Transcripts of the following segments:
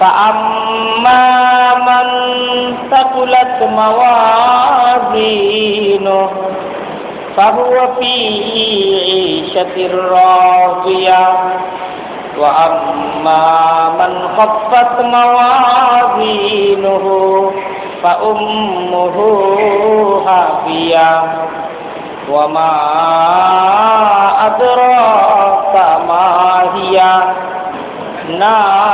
فأما من ثقلت موازينه فهو في عيشة راضية وأما من خفت موازينه فأمه هاوية وما أدراك ما هي نار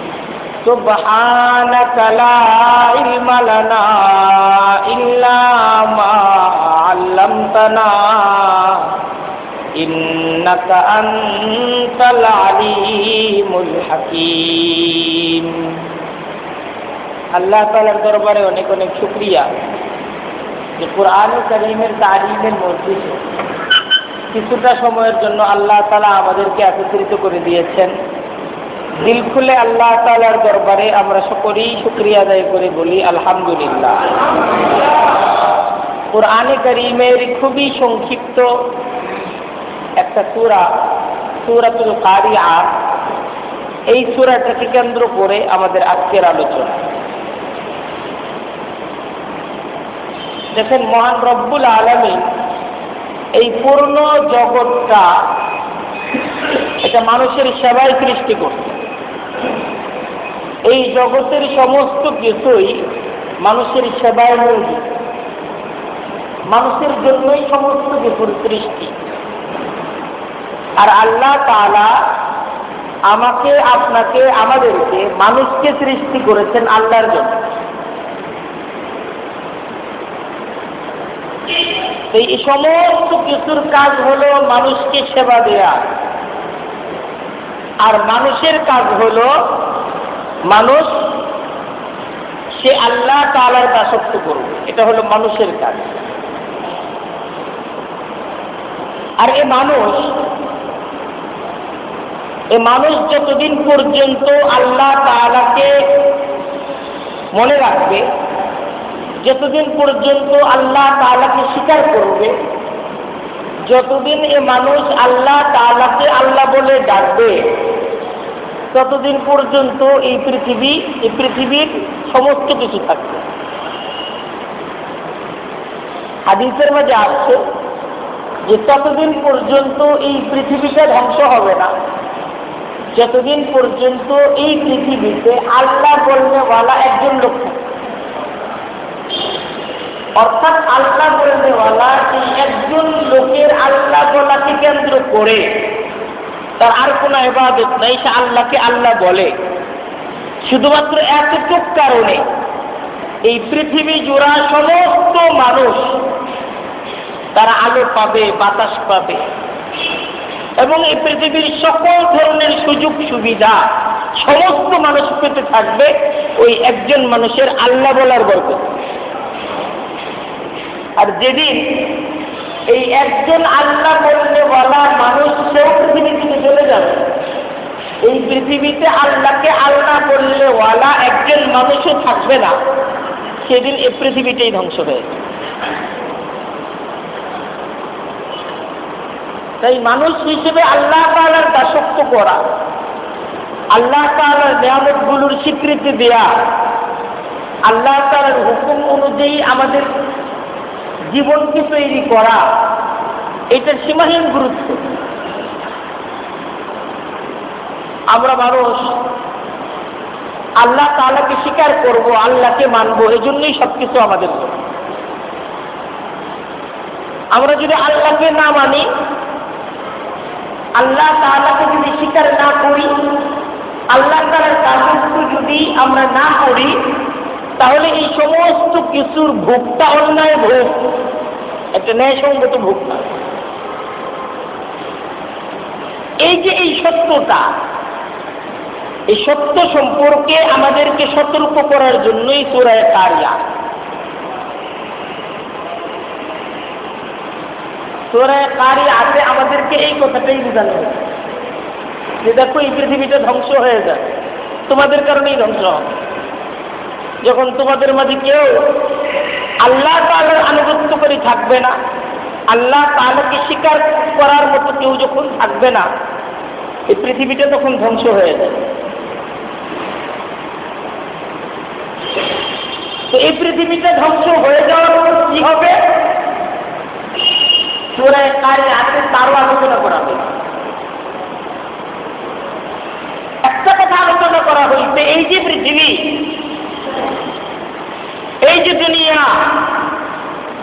سبحانك لا علم لنا إلا ما علمتنا إنك أنت العليم الحكيم আল্লাহ তালার দরবারে অনেক অনেক শুক্রিয়া যে কোরআন করিমের তারিমের মধ্যে কিছুটা সময়ের জন্য আল্লাহ তালা আমাদেরকে একত্রিত করে দিয়েছেন দিল খুলে আল্লাহ তালার দরবারে আমরা সকলেই শুক্রিয়া আদায় করে বলি, আলহামদুলিল্লাহ। কোরআনে করিমের খুবই সংক্ষিপ্ত একটা সুরা, সুরাতুল আর এই সুরাটাকে কেন্দ্র করে আমাদের আজকের আলোচনা। দেখেন, মহান রব্বুল আলমী এই পূর্ণ জগৎটা এটা মানুষের সেবায় সৃষ্টি করছে। এই জগতের সমস্ত কিছুই মানুষের সেবায় নিয়োজিত মানুষের জন্যই সমস্ত কিছুর সৃষ্টি। আর আল্লাহ তালা আমাকে, আপনাকে, আমাদেরকে মানুষকে সৃষ্টি করেছেন আল্লাহর জন্য। এই সমস্ত কিছুর কাজ হলো মানুষকে সেবা দেয়া। আর মানুষের কাজ হলো মানুষ, সে আল্লাহ তালার দাসত্ব করবে। এটা হলো মানুষের কাজ। আর এ মানুষ এ মানুষ যতদিন পর্যন্ত আল্লাহ তালাকে মনে রাখবে, যতদিন পর্যন্ত আল্লাহ তালাকে স্বীকার করবে, যতদিন এ মানুষ আল্লাহ তালাকে আল্লাহ বলে ডাকবে ততদিন পর্যন্ত এই পৃথিবী, এই পৃথিবীর সমস্ত কিছু থাকবে। হাদিসের মাঝে আসছে যে ততদিন পর্যন্ত এই পৃথিবীটা ধ্বংস হবে না। যতদিন পর্যন্ত এই পৃথিবীতে আল্লাহ বলনেওয়ালা একজন লোক অর্থাৎ আল্লাহ বলনেওয়ালা এই একজন লোকের আল্লাহ বলাকে কেন্দ্র করে তার আর কোনো এবাদত নেই, সে আল্লাহকে আল্লাহ বলে। শুধুমাত্র এতটুক কারণে এই পৃথিবী জোড়া সমস্ত মানুষ তারা আলো পাবে, বাতাস পাবে। এবং এই পৃথিবীর সকল ধরনের সুযোগ সুবিধা সমস্ত মানুষ পেতে থাকবে ওই একজন মানুষের আল্লাহ বলার গল্প আর যেদিন এই একজন আল্লাহ বললে বলা মানুষ সেও পৃথিবী যাবে। এই পৃথিবীতে আল্লাহকে আল্লাহ বললে ওয়ালা একজন মানুষও থাকবে না। সেদিন এই পৃথিবীটাই ধ্বংস হয়ে তাই মানুষ হিসেবে আল্লাহ তালার দাসত্ব করা, আল্লাহ তালার নিয়ামতগুলোর স্বীকৃতি দেয়া, আল্লাহ তালার হুকুম অনুযায়ী আমাদের জীবনকে তৈরি করা, এটার সীমাহীন গুরুত্ব। আমরা মানুষ। আল্লাহ তালাকে স্বীকার করব, আল্লাহকে মানবো এই জন্যই সবকিছু আমাদের আমরা যদি আল্লাহকে না মানি, আল্লাহ তালাকে যদি স্বীকার না করি, আল্লাহ তালার কাজগুলো যদি আমরা না করি, তাহলে এই সমস্ত কিছুর ভোগটা অন্যায় ভোগ। একটা ন্যায়সঙ্গত ভোগ এই যে এই সত্যটা এই সত্য সম্পর্কে আমাদেরকে সতর্ক করার জন্যই সুরায় কারিয়া সুরায় কারি আছে, আমাদেরকে এই কথাটাই বোঝানো যে দেখো, এই পৃথিবীটা ধ্বংস হয়ে যায়। তোমাদের কারণেই ধ্বংস হবে। যখন তোমাদের মাঝে কেউ আল্লাহ তালের আনুগত্য করে থাকবে না, আল্লাহ তালাকে স্বীকার করার মতো কেউ যখন থাকবে না, এই পৃথিবীটা তখন ধ্বংস হয়ে যায়। তো এই পৃথিবীটা ধ্বংস হয়ে যাওয়ার পর কি হবে? সুরায় কারে আছে তারও আলোচনা করা হয়েছে। একটা কথা আলোচনা করা হয়েছে, এই যে পৃথিবী, এই যে দুনিয়া,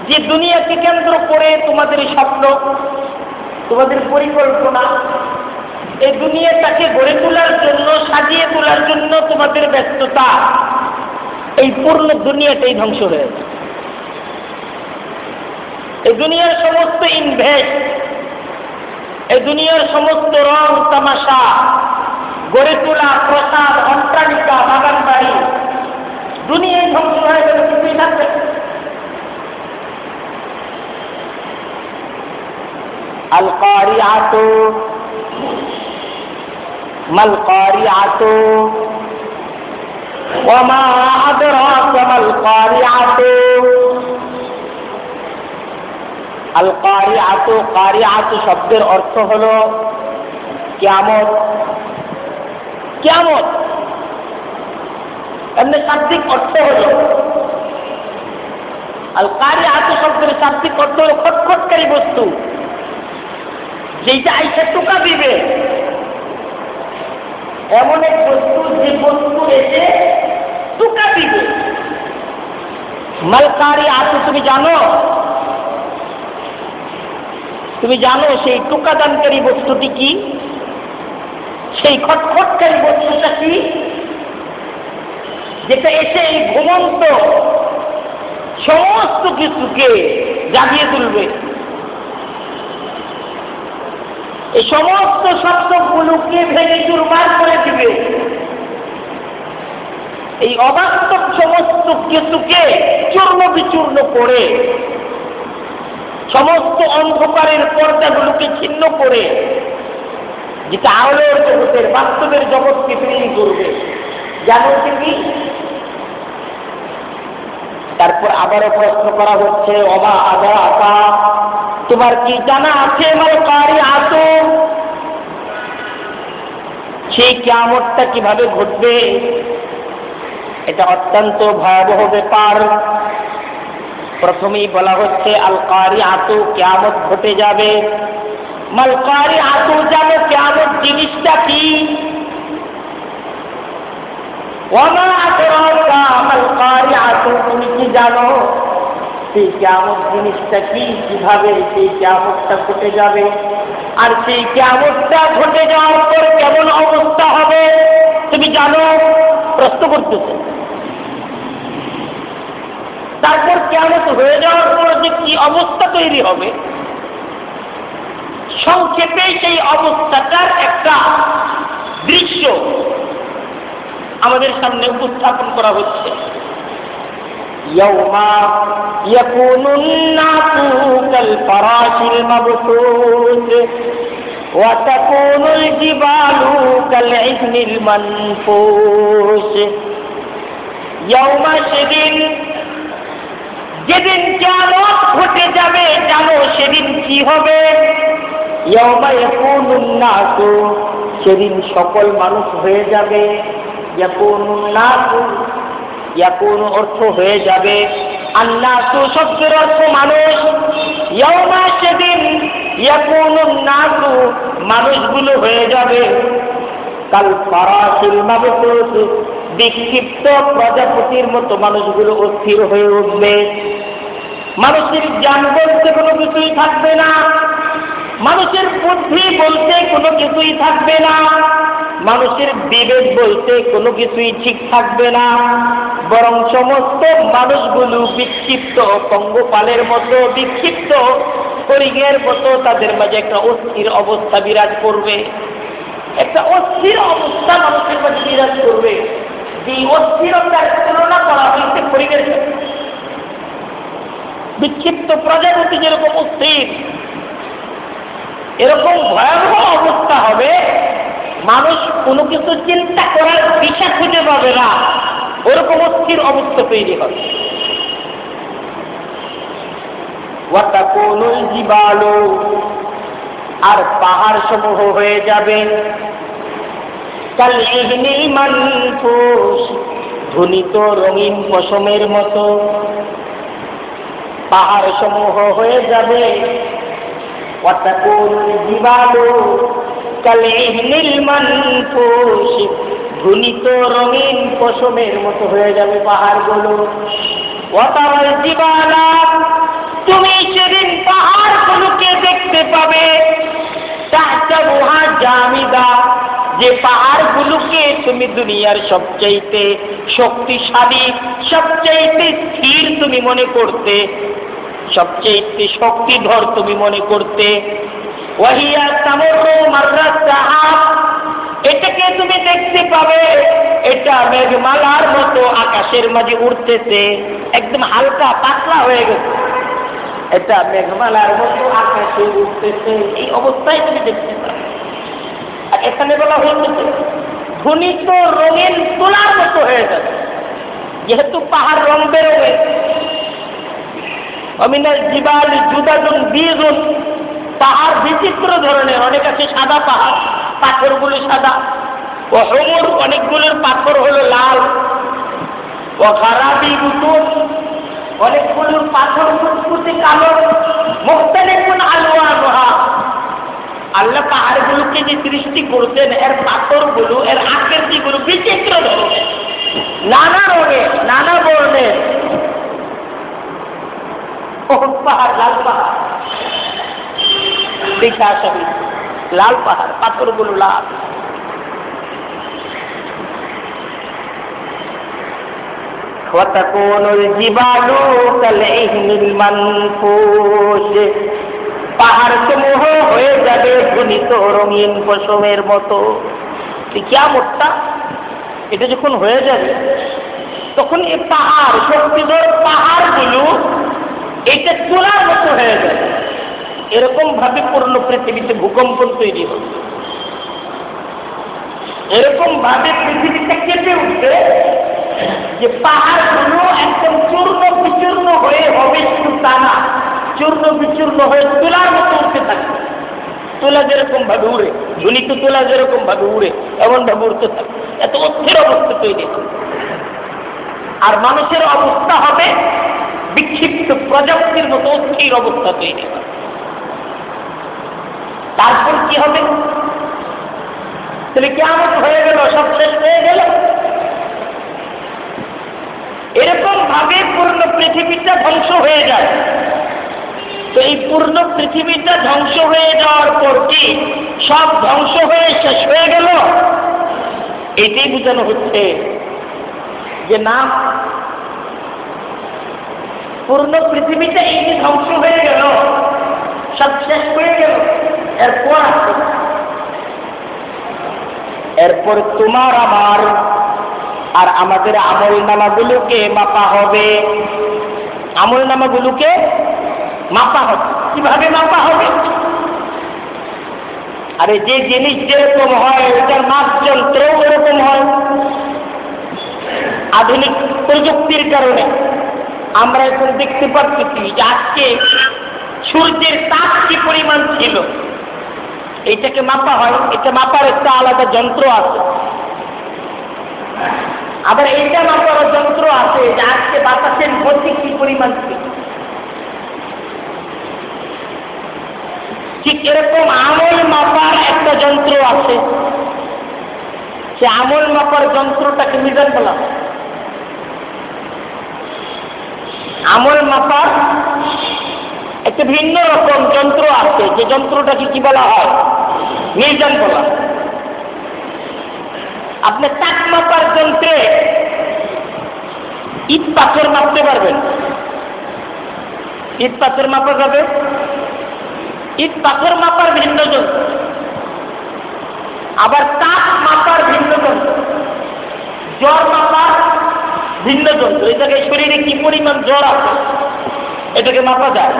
যে দুনিয়াকে কেন্দ্র করে তোমাদের স্বপ্ন, তোমাদের পরিকল্পনা, এই দুনিয়াটাকে গড়ে তোলার জন্য, সাজিয়ে তোলার জন্য তোমাদের ব্যস্ততা এই পূর্ণ দুনিয়াটাই ধ্বংস হয়েছে এই দুনিয়ার সমস্ত ইনভেস্ট এই দুনিয়ার সমস্ত রং, তামাশা, গড়ে তোলা প্রসাদ, অট্টালিকা, বাগান বাড়ি দুনিয়ায় ধ্বংস হয়ে গেলে কিছুই থাকবে আল কারিআত মাল কারিআত শব্দের অর্থ হলো কিয়ামত। কিয়ামত। এমনি শাব্দিক অর্থ হল আল কারি কারিআত শব্দের শাব্দিক অর্থ হলো খটখটকারী বস্তু। যেটা আইসা টোকা দিবে। এমন এক বস্তু যে বস্তু এসে টোকা দিবে। মালকারি আছে তুমি জানো? তুমি জানো সেই টোকাদানকারী বস্তুটি কি? সেই খটখটকারী বস্তুটা কি? যেটা এসে এই ঘুমন্ত সমস্ত কিছুকে জাগিয়ে তুলবে। এই সমস্ত শব্দগুলোকে ভেঙে চুরমার করে দিবে। এই অবাস্তব সমস্ত কিছুকে চূর্ণ বিচূর্ণ করে, সমস্ত অন্ধকারের পর্দাগুলোকে ছিন্ন করে, যেটা আলোর জগতের, বাস্তবের জগৎকে তৈরি করবে। জানো কি তারপর আবারও প্রশ্ন করা হচ্ছে, অবা আদা আকা তোমার কি জানা আছে আমার কারি আসো সেই কেমতটা কীভাবে ঘটবে? এটা অত্যন্ত ভয়াবহ ব্যাপার। প্রথমেই বলা হচ্ছে আলকারি আতু কেয়ামত ঘটে যাবে। মালকারি আতু জানো কেয়ামত জিনিসটা কি ওমা আতরাকা মালকারি আতু তুমি কি জানো? সেই কেয়ামত জিনিসটা কি, কীভাবে সেই কেয়ামতটা ঘটে যাবে? আর সেই কেয়ামতটা ঘটে যাওয়ার পর কেমন অবস্থা হবে? তুমি জানো? প্রশ্ন করতেছে। তারপর কেমন হয়ে যাওয়ার পর যে কি অবস্থা তৈরি হবে? সংক্ষেপে সেই অবস্থাটার একটা দৃশ্য আমাদের সামনে উপস্থাপন করা হচ্ছে يوم يكون الناس كالفراش المبثوث وتكون الجبال كالعهن المنفوش يوم সেদিন যেদিন কেমন ঘটে যাবে জানো সেদিন কি হবে ইয়াউমা ইয়াকুনুন নাসু সেদিন সকল মানুষ হয়ে যাবে ইয়াকুনুন নাসু ইয়াকুন অর্থ হয়ে যাবে। আন্নাসু শব্দের অর্থ মানুষ। ইয়াউমা সেদিন ইয়াকুনুন নাসু মানুষগুলো হয়ে যাবে। কাল ফরাসিল মাবসুস বিক্ষিপ্ত প্রজাপতির মতো মানুষগুলো অস্থির হয়ে উঠবে। মানুষের জ্ঞান বলতে কোনো কিছুই থাকবে না। মানুষের বুদ্ধি বলতে কোনো কিছুই থাকবে না। মানুষের বিবেক বলতে কোনো কিছুই ঠিক থাকবে না। বরং সমস্ত মানুষগুলো বিক্ষিপ্ত পঙ্গপালের মতো, বিক্ষিপ্ত হরিণের মতো তাদের মাঝে একটা অস্থির অবস্থা বিরাজ করবে। একটা অস্থির অবস্থা মানুষের মাঝে বিরাজ করবে। যে অস্থিরতার তুলনা করা হয়েছে সাথে বিক্ষিপ্ত প্রজাপতি যেরকম অস্থির এরকম ভয়াবহ অবস্থা হবে, মানুষ কোনো কিছু চিন্তা করার দিশা খুঁজে পাবে না। ওরকম অস্থির অবস্থা তৈরি হবে। আর পাহাড় সমূহ হয়ে যাবে। ধ্বনিত রঙিন পশমের মতো। পাহাড় সমূহ হয়ে যাবে। وتكون الجبال كالعهن المنفوش ধুনিত রঙিন পশমের মতো হয়ে যাবে পাহাড়গুলো ওয়াতারাল জিবালা তুমি সেদিন পাহাড়গুলোকে দেখতে পাবে তাহতাবুহা জামিদা যে পাহাড়গুলোকে তুমি দুনিয়ার সবচাইতে শক্তিশালী সবচাইতে স্থির তুমি মনে করতে সবচেয়ে শক্তিধর তুমি মনে করতে। এটাকে তুমি দেখতে পাবে, এটা মেঘমালার মতো আকাশের মাঝে উঠতেছে একদম হালকা পাতলা হয়ে গেছে। এটা মেঘমালার মতো আকাশে উঠতেছে এই অবস্থায় তুমি দেখতে পাবে। আর এখানে বলা হয়েছে ধনিত রঙিন তোলার মতো হয়ে যাবে। যেহেতু পাহাড় রং বেরোবে অমিনাল জিবাল জুদাদুন বীজুন, পাহাড় বিচিত্র ধরনের, অনেক আছে সাদা পাহাড়, পাথরগুলো সাদা। ও হমুর, অনেকগুলোর পাথর হলো লাল। ও খারাপি বুতুন অনেকগুলোর পাথর ফুটফুটে কালো। মুক্তালিফ কোন আলোয়া মহা আল্লাহ পাহাড়গুলোকে যে সৃষ্টি করছেন, এর পাথরগুলো, এর আকৃতিগুলো বিচিত্র ধরনের। নানা রঙের, নানা বর্ণের বহুত পাহাড় লাল পাহাড় দেখা সবই লাল পাহাড় পাথরগুলো লাল وتكون الجبال كالعهن المنفوش পাহাড় সমূহ হয়ে যাবে ঘনিত রঙিন পশমের মতো কিয়ামতটা এটা যখন হয়ে যাবে তখন এই পাহাড় শক্তিধর পাহাড়গুলো এটা তোলার মতো হয়ে যাবে এরকম ভাবে পূর্ণ পৃথিবীতে ভূকম্প তৈরি হবে এরকম ভাবে পৃথিবীটা কেঁপে উঠবে যে পাহাড়গুলো একদম চূর্ণ বিচূর্ণ হয়ে হবে শুধু টানা চূর্ণ বিচূর্ণ হয়ে তোলার মতো উঠতে থাকবে। তোলা যেরকম ভাবে উড়ে ঝুলিতে তোলা যেরকম ভাবে উড়ে, এমন ভাবে উঠতে থাকবে। এত অস্থির অবস্থা তৈরি আর মানুষের অবস্থা হবে বিক্ষিপ্ত প্রজাপতির মতো অস্থির অবস্থা তৈরি হবে তারপর কি হবে? তাহলে কেমন হয়ে গেল, সব শেষ হয়ে গেল। এরকম ভাবে পূর্ণ পৃথিবীটা ধ্বংস হয়ে যায়। তো এই পূর্ণ পৃথিবীটা ধ্বংস হয়ে যাওয়ার পর কি সব ধ্বংস হয়ে শেষ হয়ে গেল? এটাই বোঝানো হচ্ছে যে না পূর্ণ পৃথিবীটা এই যে ধ্বংস হয়ে গেল, সব শেষ হয়ে গেল, এরপর এরপর তোমার আমার আর আমাদের আমল নামাগুলোকে মাপা হবে। আমল নামাগুলোকে মাপা হবে। কীভাবে মাপা হবে? আরে যে জিনিস যেরকম হয়, ওটার মাপ যন্ত্রও এরকম হয়। আধুনিক প্রযুক্তির কারণে। আমরা এখন দেখতে পাচ্ছি যে আজকে সূর্যের তাপ কি পরিমাণ ছিল? এইটাকে মাপা হয়, এটা মাপার একটা আলাদা যন্ত্র আছে। আবার এইটা মাপার যন্ত্র আছে যে আজকে বাতাসের গতি কি পরিমাণ ছিল? ঠিক এরকম আমল মাপার একটা যন্ত্র আছে। সে আমল মাপার যন্ত্রটাকে মিজান বলা হয়। আমল মাপার একটা ভিন্ন রকম যন্ত্র আছে, যে যন্ত্রটাকে কি বলা হয়? মিজান বলা আপনি তাক মাপার যন্ত্রে ইট পাথর মাপতে পারবেন। ইট পাথর মাপা যাবে? ইট পাথর মাপার ভিন্ন যন্ত্র। আবার তাপ মাপার ভিন্ন যন্ত্র। জ্বর মাপার ভিন্ন যন্ত্র এই জায়গায় শরীরে কি পরিমাণ জ্বর আছে? এটাকে মাপা যায়।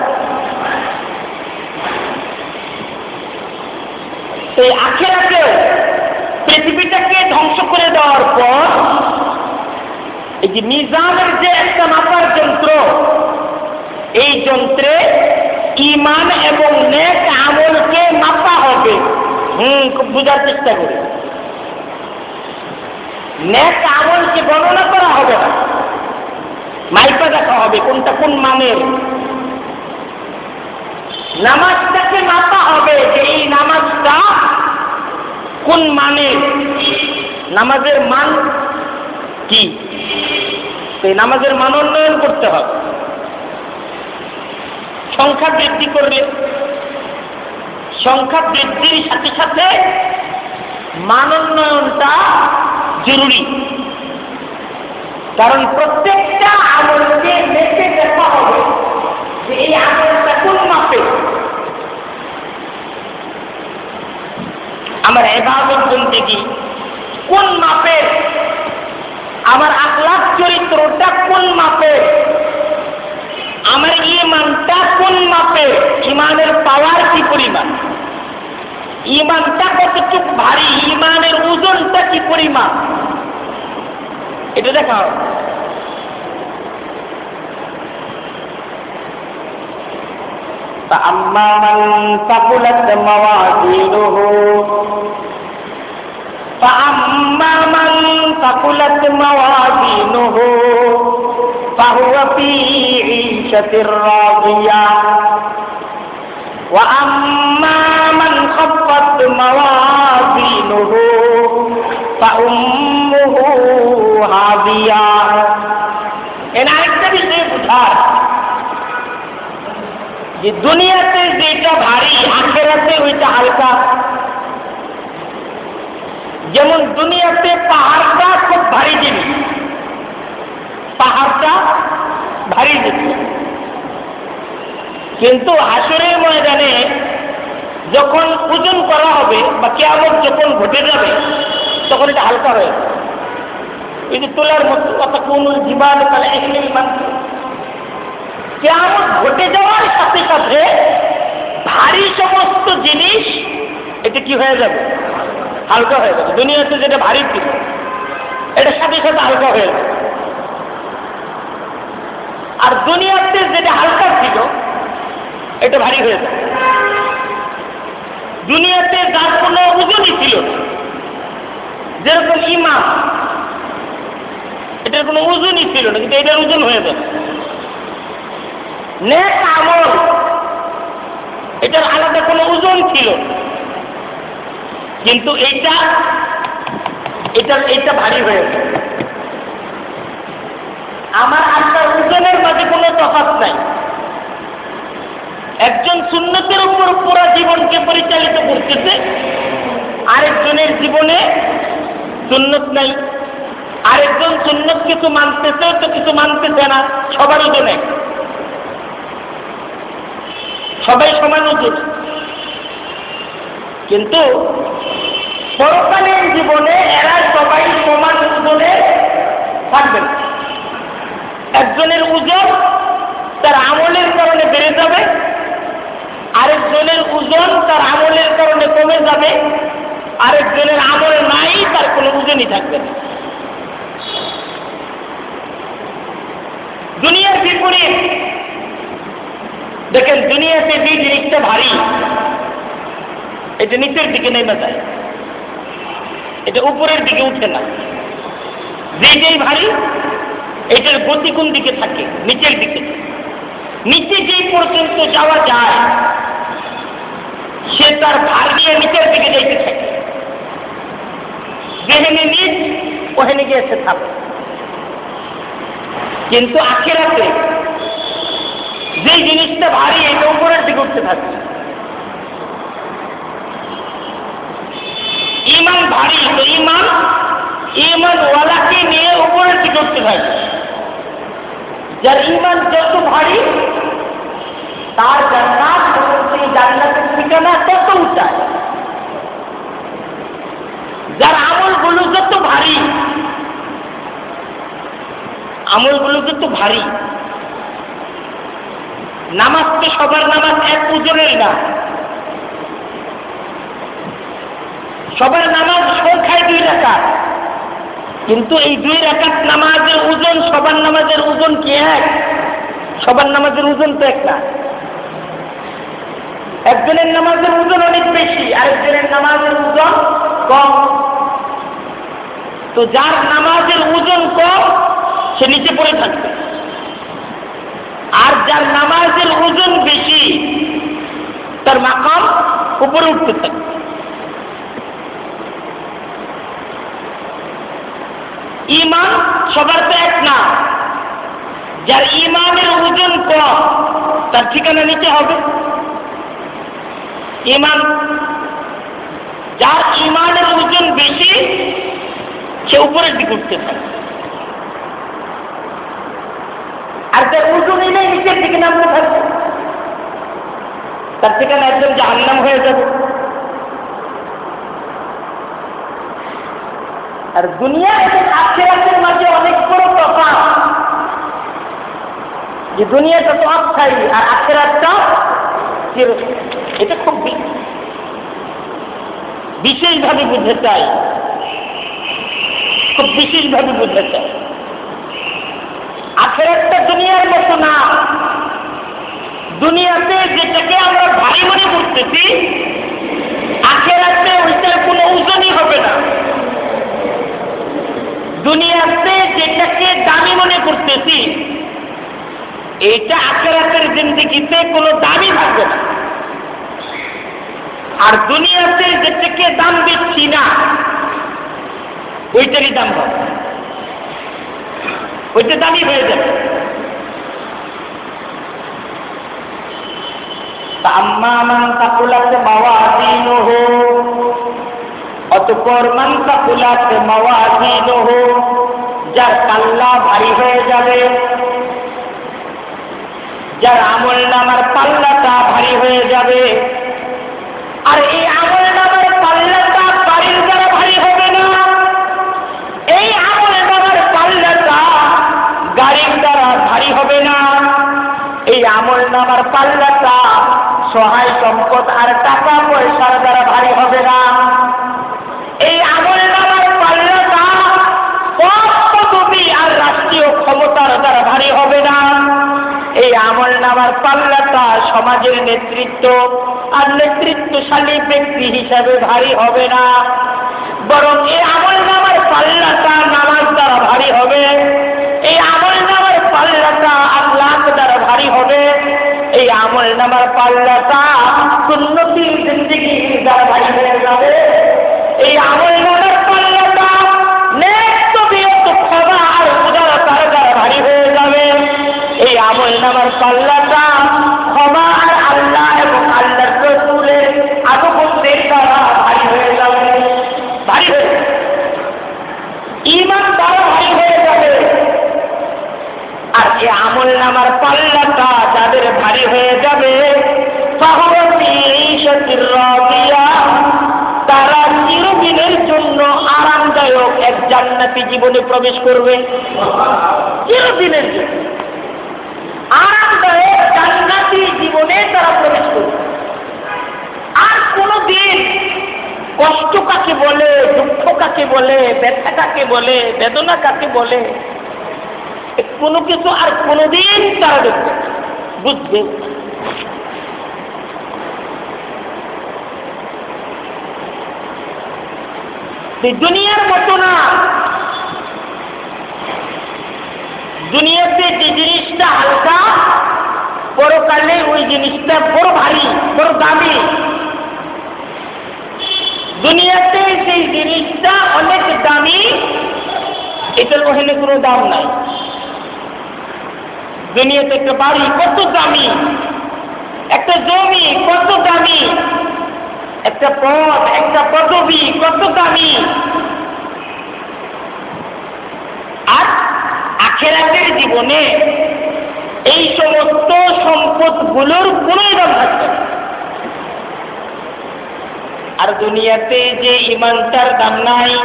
সেই আখেরাতেও পৃথিবীটাকে ধ্বংস করে দেওয়ার পর, এই যে মিজানের যে একটা মাপার যন্ত্র, এই যন্ত্রে ইমান এবং নেক আমলকে মাপা হবে। হুম বোঝার চেষ্টা করি। নেক আমলকে গণনা করা হবে না। মাইপা দেখা হবে, কোনটা কোন মানের? নামাজটাকে মাপা হবে যে এই নামাজটা কোন মানের? নামাজের মান কি? সেই নামাজের মান উন্নয়ন করতে হবে। সংখ্যা বৃদ্ধি করলে, সংখ্যা বৃদ্ধির সাথে সাথে মানোন্নয়নটা জরুরি। কারণ প্রত্যেকটা আমলকে মেপে দেখা হবে যে এই আমলটা কোন মাপে। আমার এবাদত কি? কোন মাপের আমার আখলাখ চরিত্রটা কোন মাপের আমার ইমানটা কোন মাপের ইমানের পাওয়ার কি পরিমাণ ইমানটা কতটুক ভারী ইমানের ওজনটা কি পরিমাণ এটা দেখা হবে فأما من ثقلت موازينه فأما من ثقلت موازينه فهو في عيشة راضية وأما من خفت موازينه فأمه যে দুনিয়াতে যেটা ভারী, আখেরাতে ওইটা হালকা। যেমন দুনিয়াতে পাহাড়টা খুব ভারী জিনিস। পাহাড়টা ভারী জিনিস। কিন্তু আসরের ময়দানে যখন ওজন করা হবে বা কেয়ামত যখন ঘটে যাবে, তখন এটা হালকা হয়ে যাবে। এই তোলার মতো কথা কোন জীবান তাহলে এখানে কেমন ঘটে যাওয়ার সাথে সাথে ভারী সমস্ত জিনিস, এটা কি হয়ে যাবে? হালকা হয়ে যাবে। দুনিয়াতে যেটা ভারী ছিল এটা সাথে সাথে হালকা হয়ে যাবে। আর দুনিয়াতে যেটা হালকা ছিল, এটা ভারী হয়ে যাবে। দুনিয়াতে যার কোনো ওজনই ছিল যেরকম ইমাম এটার কোনো ওজনই ছিল না, কিন্তু এটার ওজন হয়ে যাবে নেক আমল, এটার আলাদা কোনো ওজন ছিল। কিন্তু এইটা, এটা, এইটা ভারী হয়ে গেছে। আমার আপনার ওজনের মাঝে কোনো তফাৎ নাই। একজন সুন্নতের উপর পুরো জীবনকে পরিচালিত করতেছে, আরেকজনের জীবনে সুন্নত নাই। আরেকজন সুন্নত কিছু মানতেছে, তো কিছু মানতেছে না সবার ওজনে সবাই সমান ওজন কিন্তু পরকালীন জীবনে এরা সবাই সমান ওজনে থাকবেন। একজনের ওজন তার আমলের কারণে বেড়ে যাবে, আরেকজনের ওজন তার আমলের কারণে কমে যাবে, আরেকজনের আমল নাই, তার কোনো ওজনই থাকবে না দুনিয়ার বিপরীত দুনিয়াতে যে জিনিসটা ভারী। এটা নিচের দিকে নেমে যায়। এটা উপরের দিকে উঠে না। যেটাই ভারী, এটার গতি কোন দিকে থাকে? নিচের দিকে। নিচে যেই পর্যন্ত যাওয়া যায়, সে তার ভার নিয়ে নিচের দিকে যাইতে থাকে। যেহেনে নিচ ওহেনে গিয়ে সে থাকবে কিন্তু আখেরাতে যে জিনিসটা ভারী, এটা উপরের দিকে উঠতে থাকছে। ইমান ভারী তো ইমান ইমান ওয়ালাকে নিয়ে উপরের দিকে উঠতে থাকবে যার ইমান যত ভারী, তার জান্নাত সেই জান্নাতের ঠিকানা তত উঁচায়। যার আমলগুলো যত ভারী, আমলগুলো যত ভারী নামাজ তো সবার নামাজ এক ওজনের না। সবার নামাজ সংখ্যায় দুই রাকাত। কিন্তু এই দুই রাকাত নামাজের ওজন, সবার নামাজের ওজন কি এক? সবার নামাজের ওজন তো এক না একজনের নামাজের ওজন অনেক বেশি, আরেকজনের নামাজের ওজন কম। তো যার নামাজের ওজন কম, সে নিচে পড়ে থাকবে। আর যার নামাজের ওজন বেশি, তার মাকাম উপরে উঠতে থাকবে ইমান সবার তো এক না। যার ইমানের ওজন কম, তার ঠিকানা নিতে হবে। ইমান যার ইমানের ওজন বেশি, সে উপরের দিকে উঠতে পারে আর যার ওজন নেই নিচের দিকে নামতে থাকবে। তার ঠিকানা একদম জাহান্নাম হয়ে যাবে। আর দুনিয়া এবং আখেরাতের মাঝে অনেক বড় তফাৎ। যে দুনিয়াটা তো অস্থায়ী, আর আখেরাতটা এটা খুব বিশেষভাবে বুঝতে চাই। খুব বিশেষভাবে বুঝতে চাই। আখেরাতটা দুনিয়ার মতো না। দুনিয়াতে যেটাকে আমরা ভারী মনে করতেছি, আখেরাতে ওইটার কোনো ওজনই হবে না। দুনিয়াতে যেটাকে দামি মনে করতেছি এটা আখেরাতের জিন্দগিতে কোনো দামি থাকবে না। আর দুনিয়াতে যেটাকে দাম দিচ্ছি না, ওইটারই দাম হবে। ওইটা দামি হয়ে যাবে আম্মা মান তাকুলাতে মাওয়াজিনুহু অতপর মান তাকুলাতে মাওয়াজিনুহু যার পাল্লা ভারী হয়ে যাবে যার আমল নামার পাল্লাটা ভারী হয়ে যাবে আর এই নামার পাল্লাটা সহায় সম্পদ আর টাকা পয়সার দ্বারা ভারী হবে না। এই আমল নামার পাল্লাটা পদবি আর রাষ্ট্রীয় ক্ষমতার দ্বারা ভারী হবে না। এই আমল নামার পাল্লাটা সমাজের নেতৃত্ব আর নেতৃত্বশালী ব্যক্তি হিসাবে ভারী হবে না। বরং এই আমল নামার পাল্লাটা সুন্নতি জিন্দিগি যারা ভাই হয়ে যাবে। এই আমল নামার পাল্লাটা বিরত ক্ষমা আর তারা যারা ভারী হয়ে যাবে। এই আমল নামার পাল্লাটা জীবনে প্রবেশ করবে? চিরদিনের জন্য। আরামদায়ক জান্নাতি জীবনে তারা প্রবেশ করবে। আর কোনো দিন কষ্ট কাকে বলে, দুঃখ কাকে বলে, ব্যথা কাকে বলে, বেদনা কাকে বলে কোনো কিছু আর কোনোদিন তারা দেখবে বুঝবে? দুনিয়ার মতো না দুনিয়াতে যে জিনিসটা হালকা, পরকালে ওই জিনিসটা বড় ভারী, বড় দামি। দুনিয়াতে সেই জিনিসটা অনেক দামি, এটার ওখানে কোনো দাম নাই। দুনিয়াতে একটা বাড়ি কত দামি, একটা জমি কত দামি, একটা পথ, একটা পদবি কত দামি আর আখেরাতের জীবনে এই সমস্ত সম্পদগুলোর দাম থাকবে আর দুনিয়াতে যে ইমানটার দাম নাই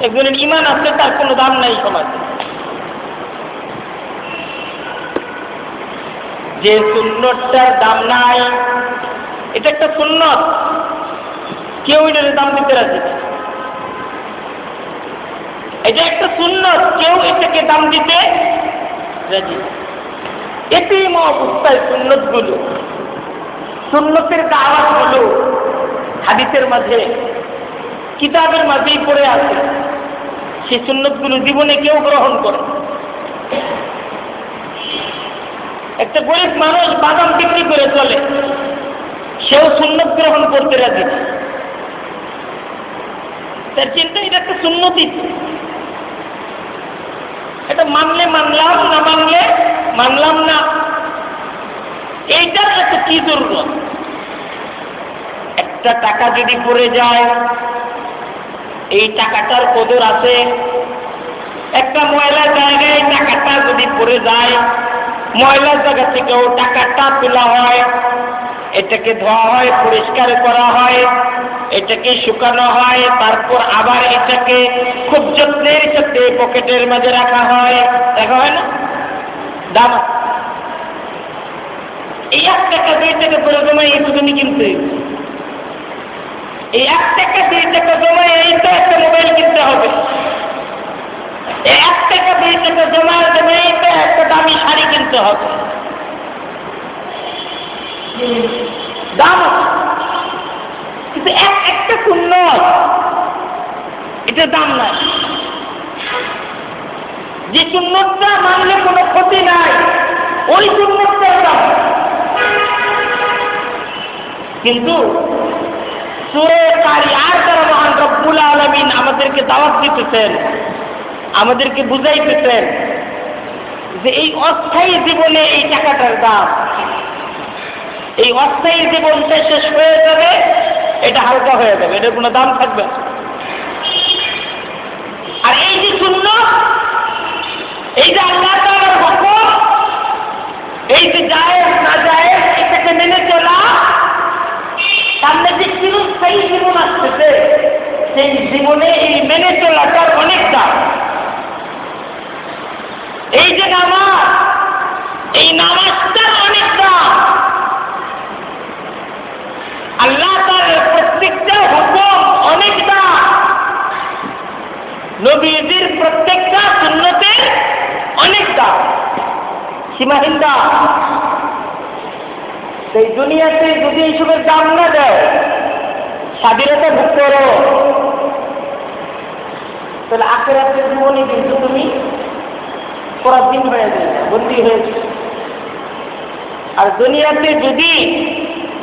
একজনের ইমান আছে, তার কোনো দাম নাই সমাজে। যে সুন্নতটার দাম নাই, এটা একটা সুন্নত। কেউ এটার দাম দিতে রাজি না। এটা একটা সুন্নত। কেউ এটাকে দাম দিতে রাজি। এতেই অবস্থায় সুন্নতগুলো সুন্নতের দাওয়াতগুলো হাদিসের মাঝে, কিতাবের মাঝেই পড়ে আছে। সেই সুন্নতগুলো জীবনে কেউ গ্রহণ করে একটা গরিব মানুষ বাদাম বিক্রি করে চলে, সেও সুন্নত গ্রহণ করতে রাজি তার চিন্তা, এটা একটা সুন্নতি এটা মানলে মানলাম, না মানলে মানলাম না। এইটার একটা কি জরুরত? একটা টাকা যদি পড়ে যায়, এই টাকাটার কদর আছে। একটা ময়লার জায়গায় টাকাটা যদি পড়ে যায়, ময়লার জায়গা থেকেও টাকাটা তোলা হয়। এটাকে ধোয়া হয়, পরিষ্কার করা হয়। এটাকে শুকানো হয়, তারপর আবার এটাকে খুব যত্নের সাথে পকেটের মাঝে রাখা হয়। দেখা, হয় না? দাম এই এক টাকা, দুই টাকা করে জমাই এই তুমি কিনতে। এই এক টাকা, দুই টাকা জমাই এই তো একটা মোবাইল কিনতে হবে। এই এক টাকা, দুই টাকা জমায় জমাই তো একটা দামি শাড়ি কিনতে হবে। দাম আছে। কিন্তু এক, একটা শূন্য এটা দাম নাই। যে সুন্নতটা মানলে কোনো ক্ষতি নাই, ওই সুন্নতটার দাম। কিন্তু সুরে কারিয়ার দ্বারা মহান রব্বুল আলমিন আমাদেরকে দাওয়াত দিতেছেন, আমাদেরকে বুঝাইতেছেন যে এই অস্থায়ী জীবনে এই টাকাটার দাম। এই অস্থায়ী জীবনটা শেষ হয়ে যাবে এটা হালকা হয়ে যাবে, এটার কোনো দাম থাকবে আর এই যে শূন্য, এই যে আল্লাহ এই যে যায় না জায়েজ এটাকে মেনে চলা, সামনে যে চিরস্থায়ী জীবন আসতেছে, সেই জীবনে এই মেনে চলাটার অনেক দাম এই যে নামাজ এই নামাজটার অনেক দাম আল্লাহ তার প্রত্যেকটা হুকুম অনেক দাম নবীজির প্রত্যেকটা সুন্নতের দাম সীমাহীন দাম সেই দুনিয়াতে যদি এইসবের দাম না দেয়, স্বাধীনতা ভোগ করো। তাহলে আখেরাতের জীবনে কিন্তু তুমি পরাধীন হয়ে যাবে, বন্দী হয়েছে আর দুনিয়াতে যদি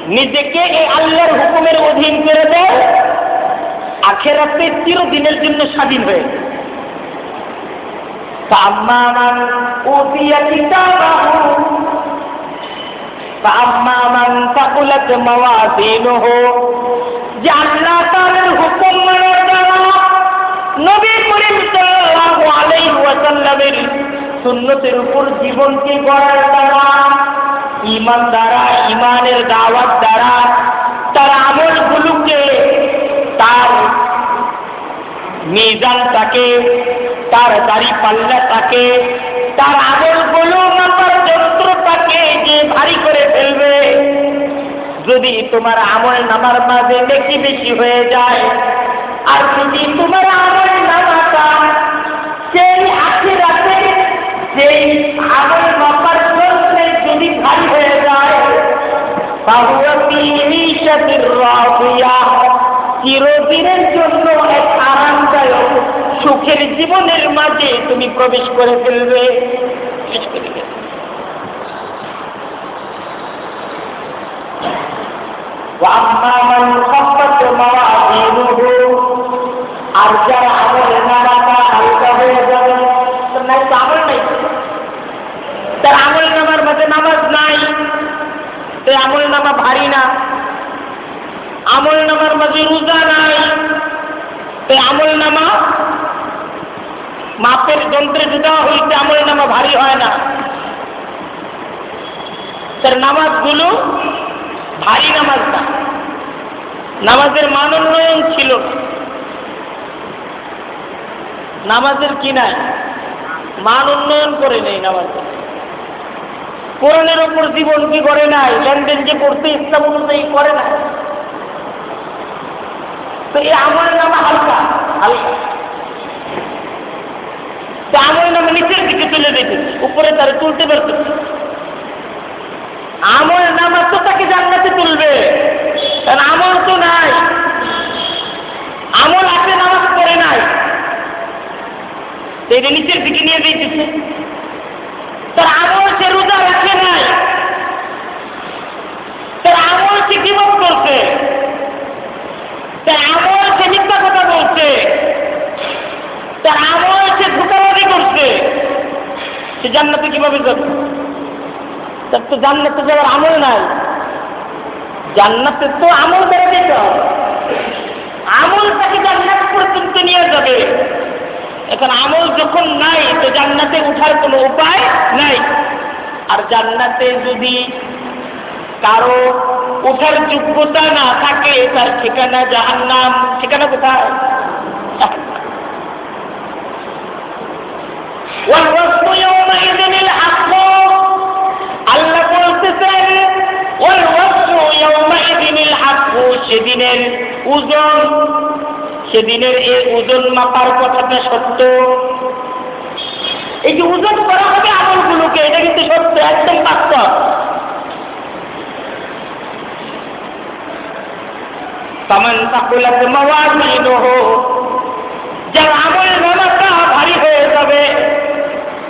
নিজেকে এই আল্লাহর হুকুমের অধীন করে দেয়, আখেরাতে চিরদিনের জন্য স্বাধীন হয়ে যাবে। فأما من أوتي كتابه فأما من ثقلت موازينه যে আল্লাহ তাআলার হুকুম মানার দ্বারা নবী করিম সাল্লাল্লাহু আলাইহি ওয়াসাল্লামের সুন্নতের উপর জীবনকে গড়ার দ্বারা ইমান দ্বারা ইমানের দাওয়াত দ্বারা তার আমলগুলোকে তার মিজানটাকে তার দাড়ি পাল্লাটাকে, তার আমলগুলো মাপার যন্ত্রটাকে যে ভারী করে ফেলবে, যদি তোমার আমল নামার মাঝে বেশি বেশি হয়ে যায়, আর যদি তোমার আমল নামাটা সেই আখিরাতে, সেই আমল মাপার যন্ত্রে যদি ভারী হয়ে যায় চিরদিনের জন্য এক আরামদায়ক সুখের জীবনের মাঝে তুমি প্রবেশ করে ফেলবে প্রবেশ করে ফেলবে আর যারা আমল না রাখা হালকা হয়ে যাবে নাই তো আমল নাই তার আমল নামার মধ্যে নামাজ নাই তো আমল নামা ভারী না আমল নামার মাঝে রোজা নাই তো আমল নামা মাপের যন্ত্রে জুদা হইতে আমল নামা ভারী হয় না। তার নামাজগুলো ভারী নামাজ না। নামাজের মান উন্নয়ন ছিল। নামাজের কি নাই? মান উন্নয়ন করে নেই নামাজের। কোরআনের ওপর জীবন কি করে নাই? লেনদেন যে করতে ইসলাম অনুযায়ী করে না তো এই আমলের নামা হালকা। হালকা তো আমলের নাম নিচের দিকে তুলে দিতে উপরে তারা তুলতে পারত আমল নামা তো তাকে জান্নাতে তুলবে, কারণ আমল তো নাই। আমল আছে, নামাজ পড়ে নাই। এটা নিচের দিকে নিয়ে দিতেছে তার আমল সে রোজা রাখে নাই। তার আমল সে জীবন করছে তার আমল সে মিথ্যা কথা বলছে। তার আমল সে সে জান্নাতে কীভাবে যাবে? তার তো জান্নাতে যাওয়ার আমল নাই। জান্নাতে তো আমল করা যেত আমল তাকে জান্নাত পর্যন্ত নিয়ে যাবে। এখন আমল যখন নাই, তো জান্নাতে উঠার কোনো উপায় নাই। আর জান্নাতে যদি কারও ওঠার যোগ্যতা না থাকে, তার ঠিকানা যাহার নাম ঠিকানা কোথায়? সেদিনের ওজন, সেদিনের এই ওজন মাপার কথাটা সত্য। এই যে ওজন করা হবে আমলগুলোকে, এটা কিন্তু সত্য, একদম বাস্তব। তামান তাকুলাতে মাওয়াজিনহু যার আমল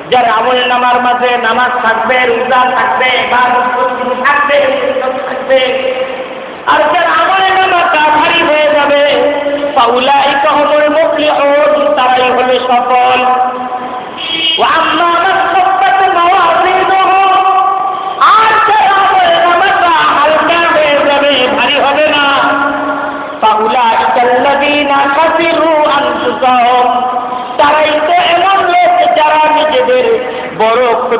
যার আমল নামার মাঝে নামাজ থাকবে, রোজা থাকবে বা থাকবে থাকবে। আর যার আমল নামা কাভারি হয়ে যাবে পাউলাই কহমর মুখলি হন তারাই হলে সফল। ভারী হবে না। পাউলা ইকাল্লাদিনা খাসিরু আনফুসাহুম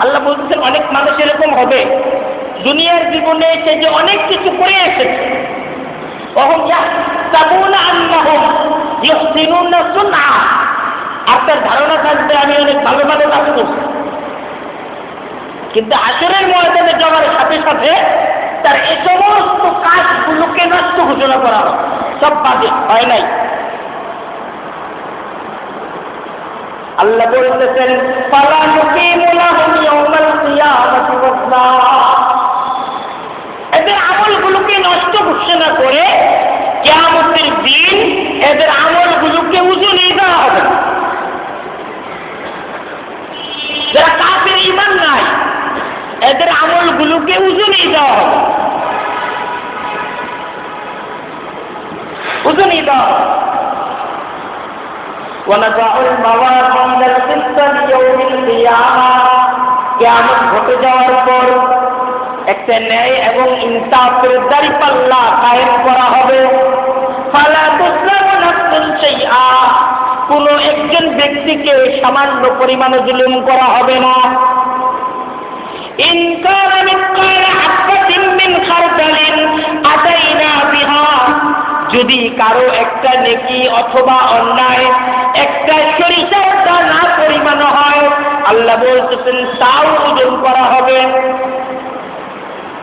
আল্লাহ বলছেন অনেক মানুষ এরকম হবে। দুনিয়ার জীবনে সে যে অনেক কিছু করে এসেছে। তার ধারণা থাকবে, আমি অনেক ভালো ভালো কাজ করছি। কিন্তু আসরের ময়দানে যাওয়ার সাথে সাথে তার এই সমস্ত কাজগুলোকে নষ্ট ঘোষণা করা হয় সব বাদে হয় নাই। আল্লাহ বলতেছেন ওয়াজনা এদের আমলগুলোকে নষ্ট ঘোষণা করে কিয়ামতের দিন এদের আমলগুলোকে উজুনে দেওয়া হবে যারা কাফের ইমান নাই এদের আমলগুলোকে উজুনে দেওয়া হবে উজুনে দেওয়া হবে ونضع الموازين القسط ليوم القيامة কিয়ামত ঘটে যাওয়ার পর একটা ন্যায় এবং ইনসাফের দাড়ি পাল্লা কায়েম করা হবে ফালা তুসলামু নাফসুন শাইআ কোন একজন ব্যক্তিকে সামান্য পরিমাণে জুলুম করা হবে না ইন কানা মিসকালা হাববাতিন মিন খারদালিন আতাইনা বিহা যদি কারো একটা নেকি অথবা অন্যায় একটা সরিষার না পরিমাণ হয়, আল্লাহ বলতেছেন, তাও ওজন করা হবে।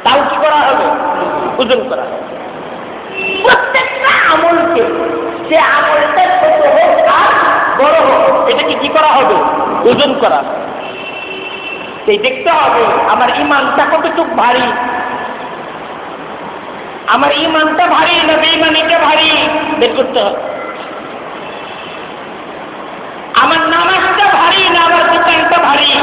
তাও কি করা হবে? ওজন করা হবে। প্রত্যেকটা আমলকে সে আমলটা ছোট হোক আর বড় হোক, এটাকে কি করা হবে? ওজন করা সেই দেখতে হবে, আমার ইমানটা কতটুক ভারী? আমার ইমানটা ভারী না বেইমানিটা ভারী? বের করতে হবে। আমার নামাজটা ভারী না আমার দোকানটা ভারী।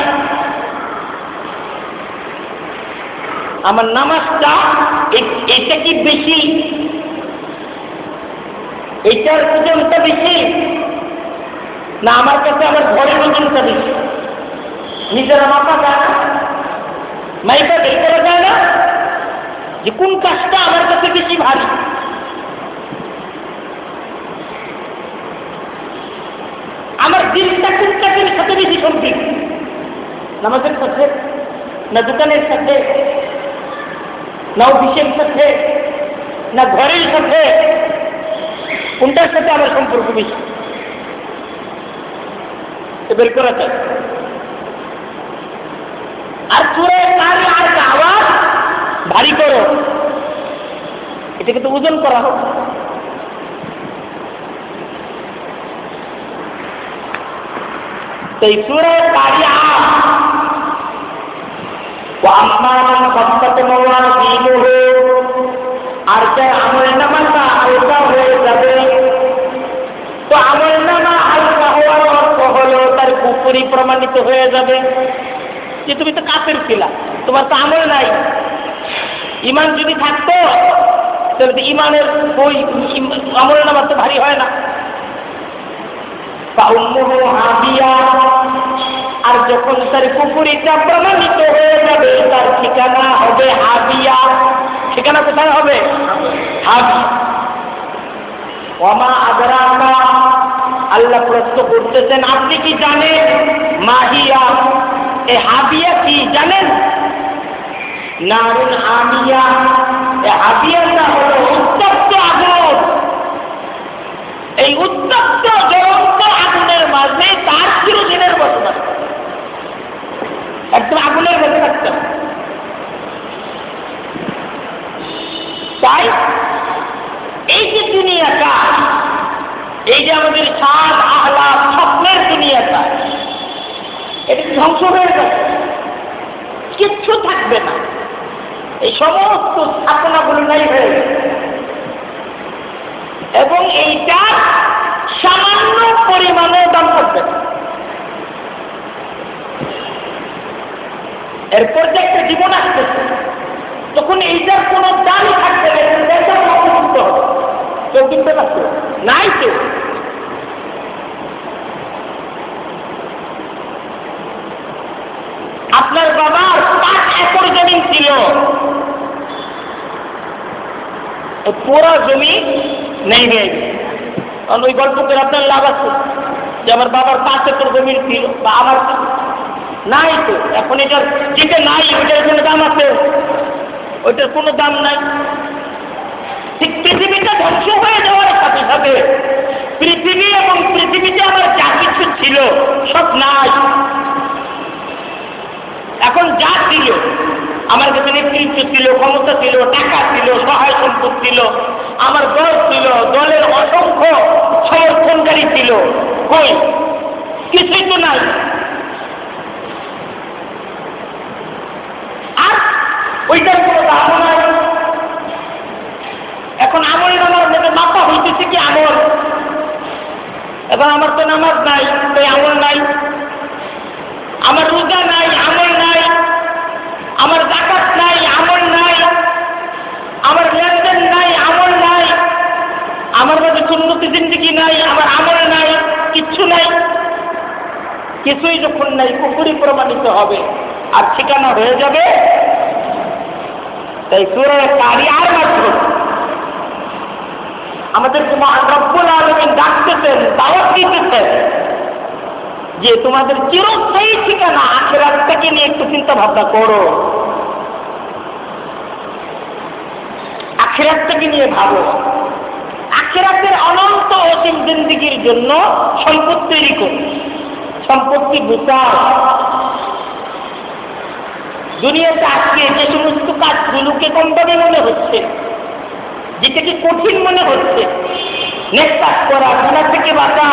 আমার নামাজটা এটা কি বেশি? এটার ওজনটা বেশি? না, আমার কাছে আমার ঘরের ওজনটা বেশি। নিজেরা মাপা যায় না। মাইকা বের করা যায় না যে কোন কাজটা আমার কাছে বেশি ভারী। আমার দিনটা কাজের সাথে বেশি সম্পৃক্ত। নামাজের সাথে, না দোকানের সাথে, না অফিসের সাথে, না ঘরের সাথে, কোনটার সাথে আমার সম্পর্ক বেশি? বের করা চাই আর চুরে আর আওয়াজ, ভারী করো। এটাকে তো ওজন করা হোক। সেই সুরায় আর যে আমল নামাটা হয়ে যাবে তো আমল নামা হওয়ার অর্থ হলো তার পুকুরি প্রমাণিত হয়ে যাবে যে তুমি তো কাপের ছিলা তোমার তো আমল নাই ইমান যদি থাকতো তাহলে তো ইমানের বই আমল নামার তো ভারী হয় না বা উম্মহ হাবিয়া যখন তার পুকুরিটা প্রমাণিত হয়ে যাবে, তার ঠিকানা হবে হাবিয়া। ঠিকানা কোথায় হবে? ওমা আদরাকা, আল্লাহ প্রশ্ন করতেছেন, আপনি কি জানেন মাহিয়া? এ হাবিয়া কি জানেন? নারুন আমিয়া। এ হাবিয়াটা হলো উত্তপ্ত আগুন। এই উত্তপ্ত জ্বলন্ত আগুনের মাঝে তার চিরদিনের বসবাস একদম আগুনের মধ্যে থাকতে তাই এই যে দুনিয়াটা এই যে আমাদের স্বাদ আহ্লাদ স্বপ্নের দুনিয়াটা এটা ধ্বংস হয়ে যাবে কিচ্ছু থাকবে না। এই সমস্ত স্থাপনাগুলো নাই হয়ে যাবে এবং এইটা সামান্য পরিমাণে দাম থাকবে না। এরপর যে একটা জীবন আসতেছে, তখন এইটার কোনো দামই থাকবে না অপযুক্ত হবে কেউ কিনতে পারছে নাই কেউ আপনার বাবার পাঁচ একর জমিন ছিল। পুরো জমি নেই হয়ে কারণ ওই গল্প করে আপনার লাভ আছে যে আমার বাবার পাঁচ একর জমি ছিল, বা আমার নাই তো। এখন এটার যেটা নাই, ওইটার কোনো দাম আছে? ওইটার কোনো দাম নাই। ঠিক পৃথিবীটা ধ্বংস হয়ে যাওয়ার সাথে সাথে পৃথিবী এবং পৃথিবীতে আমার যা কিছু ছিল, সব নাই। এখন যা ছিল, আমার কাছে নেতৃত্ব ছিল, ক্ষমতা ছিল, টাকা ছিল, সহায় সম্পদ ছিল, আমার দল ছিল, দলের অসংখ্য সমর্থনকারী ছিল। কই? কিছুই তো নাই আর ওইটার কোনো দাম নাই। এখন আমল নামার মধ্যে মাপা হইতেছে কি আমল? এখন আমার তো নামাজ নাই, তাই আমল নাই। আমার রোজা নাই, আমল নাই। আমার জাকাত নাই, আমল নাই। আমার লেনদেন নাই, আমল নাই। আমার কাছে সুন্নতি জিন্দিগি নাই, আমার আমল নাই, কিচ্ছু নাই। কিছুই যখন নাই পুকুরি প্রমাণিত হবে। আর ঠিকানা হয়ে যাবে তাই সুরে কারি আর মাত্র। আমাদেরকে মহান রব্বুল আলমিন ডাকতেছেন, দাওয়াত দিতেছেন যে তোমাদের চিরস্থায়ী ঠিকানা আখেরাতটাকে নিয়ে একটু চিন্তা ভাবনা করো আখেরাতটাকে নিয়ে ভাবো। আখেরাতের অনন্ত অসীম জিন্দিগির জন্য সম্পদ তৈরি করুন সম্পত্তি বুতাও দুনিয়াতে আজকে যে সমস্ত কাজগুলোকে কমভাবে মনে হচ্ছে যেটাকে কঠিন মনে হচ্ছে নেককাজ করা গুণা থেকে বাঁচা,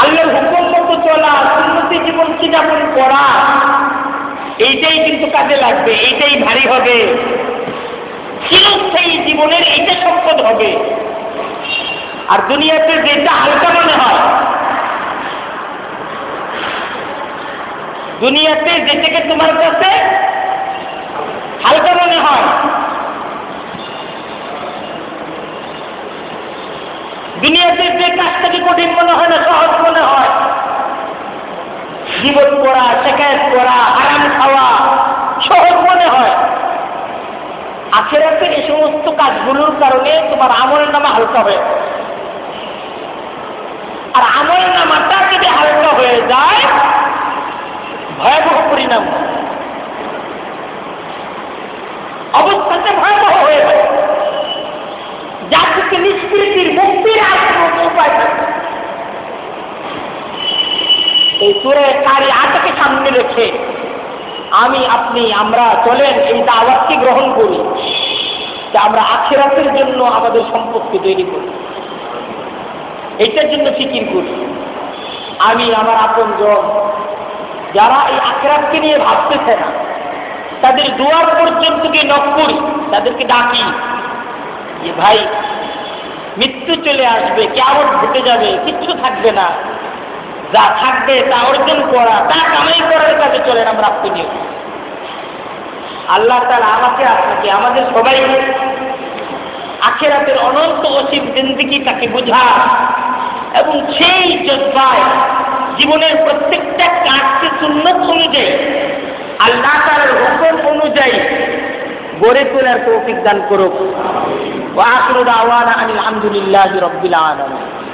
আল্লাহর হুকুম মতো চলা উন্নতি জীবন যাপন করা, এইটাই কিন্তু কাজে লাগবে, এইটাই ভারী হবে। চিরস্থায়ী জীবনের এইটা সম্পদ হবে। আর দুনিয়াতে যেটা হালকা মনে হয় দুনিয়াতে যেটাকে তোমার কাছে হালকা মনে হয়। দুনিয়াতে যে কাজটাকে কঠিন মনে হয় না, সহজ মনে হয়। জীবন করা শেখায়ত করা আরাম খাওয়া, সহজ মনে হয়। আখেরাতের এই সমস্ত কাজগুলোর কারণে তোমার আমলের নামা হালকা হয়ে আর আমলের নামাটা যদি হালকা হয়ে যায় ভয়াবহ পরিণাম। অবস্থাতে ভয়াবহ হয়ে যায়। যার থেকে নিষ্কৃতির মুক্তির আর উপায় থাকে এই সুরে কারি আটাকে সামনে রেখে আমি, আপনি, আমরা চলেন, এই দাওয়াতকে গ্রহণ করি যে আমরা আখেরাতের জন্য আমাদের সম্পত্তি তৈরি করি। এইটার জন্য ফিকির করি। আমি, আমার আপন জন যারা এই আখেরাতকে নিয়ে ভাবতেছে না, তাদের দুয়ার পর্যন্ত গিয়ে নক তাদেরকে ডাকি যে, ভাই, মৃত্যু চলে আসবে কেমন ঘটে যাবে, কিচ্ছু থাকবে না। যা থাকবে তা অর্জন করা, তা কামাই করার কাজে চলেন আমরা আপনি আল্লাহ তালা আমাকে, আপনাকে, আমাদের সবাই আখেরাতের অনন্ত অসীম জিন্দিগি তাকে বোঝা এবং সেই যোদ্ধায় জীবনের প্রত্যেকটা কাজকে সুন্নত অনুযায়ী, আল্লাহ তালার হুকুম অনুযায়ী গড়ে তোলার তৌফিক দান করুক। ওয়া আখিরু দাওয়ানা আনিল হামদুলিল্লাহি রাব্বিল আলামিন।